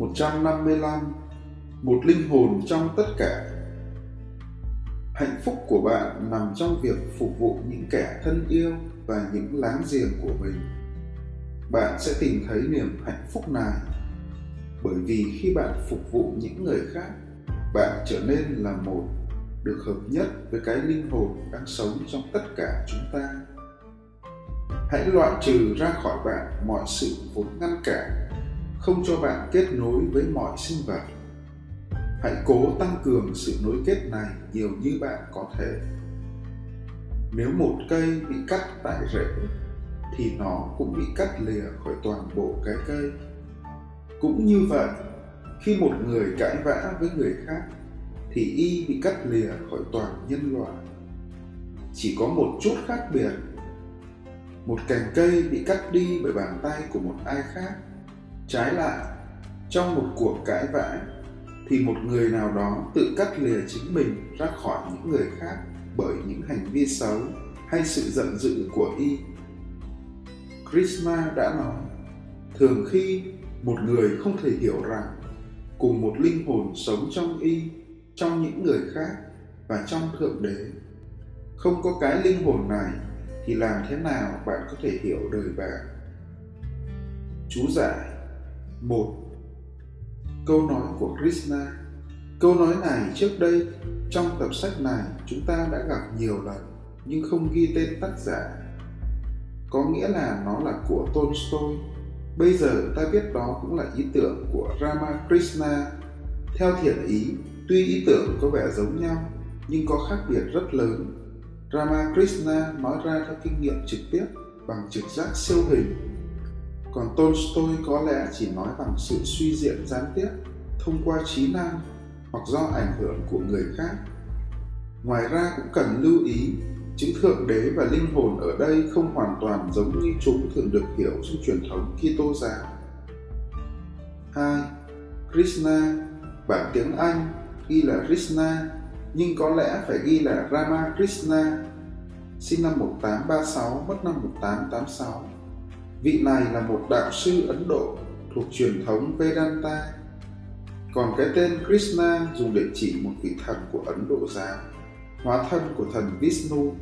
155 Một linh hồn trong tất cả Hạnh phúc của bạn nằm trong việc phục vụ những kẻ thân yêu và những láng giềng của mình. Bạn sẽ tìm thấy niềm hạnh phúc này bởi vì khi bạn phục vụ những người khác, bạn trở nên là một được hợp nhất với cái linh hồn đang sống trong tất cả chúng ta. Hãy loại trừ ra khỏi bạn mọi sự vốn ngăn cản, không cho bạn kết nối với mọi sinh vật. Hãy cố tăng cường sự nối kết này nhiều như bạn có thể. Nếu một cây bị cắt tại rễ, thì nó cũng bị cắt lìa khỏi toàn bộ cái cây. Cũng như vậy, khi một người cãi vã với người khác, thì y bị cắt lìa khỏi toàn nhân loại. Chỉ có một chút khác biệt. Một cành cây bị cắt đi bởi bàn tay của một ai khác trái lại. Trong một cuộc cãi vã, thì một người nào đó tự cắt lìa chính mình ra khỏi những người khác bởi những hành vi xấu hay sự giận dữ của y. Krishna đã nói, thường khi một người không thể hiểu rằng cùng một linh hồn sống trong y, trong những người khác và trong thượng đế, không có cái linh hồn này thì làm thế nào bạn có thể hiểu đời bạn? Chú giải một câu nói của Krishna. Câu nói này trước đây trong tập sách này chúng ta đã gặp nhiều lần nhưng không ghi tên tác giả. Có nghĩa là nó là của Tolstoy. Bây giờ ta biết đó cũng là ý tưởng của Ramakrishna. Theo thiện ý, tuy ý tưởng có vẻ giống nhau nhưng có khác biệt rất lớn. Ramakrishna nói ra theo kinh nghiệm trực tiếp bằng trực giác siêu hình còn Tolstoy có lẽ chỉ nói bằng sự suy diễn gián tiếp thông qua trí năng hoặc do ảnh hưởng của người khác. Ngoài ra cũng cần lưu ý, chữ thượng đế và linh hồn ở đây không hoàn toàn giống như chúng thường được hiểu trong truyền thống Kitô giáo. 2. Krishna, bản tiếng Anh ghi là Krishna, nhưng có lẽ phải ghi là Rama Krishna, sinh năm 1836, mất năm 1886 Vị này là một đạo sư Ấn Độ thuộc truyền thống Vedanta. Còn cái tên Krishna dùng để chỉ một vị thần của Ấn Độ giáo, hóa thân của thần Vishnu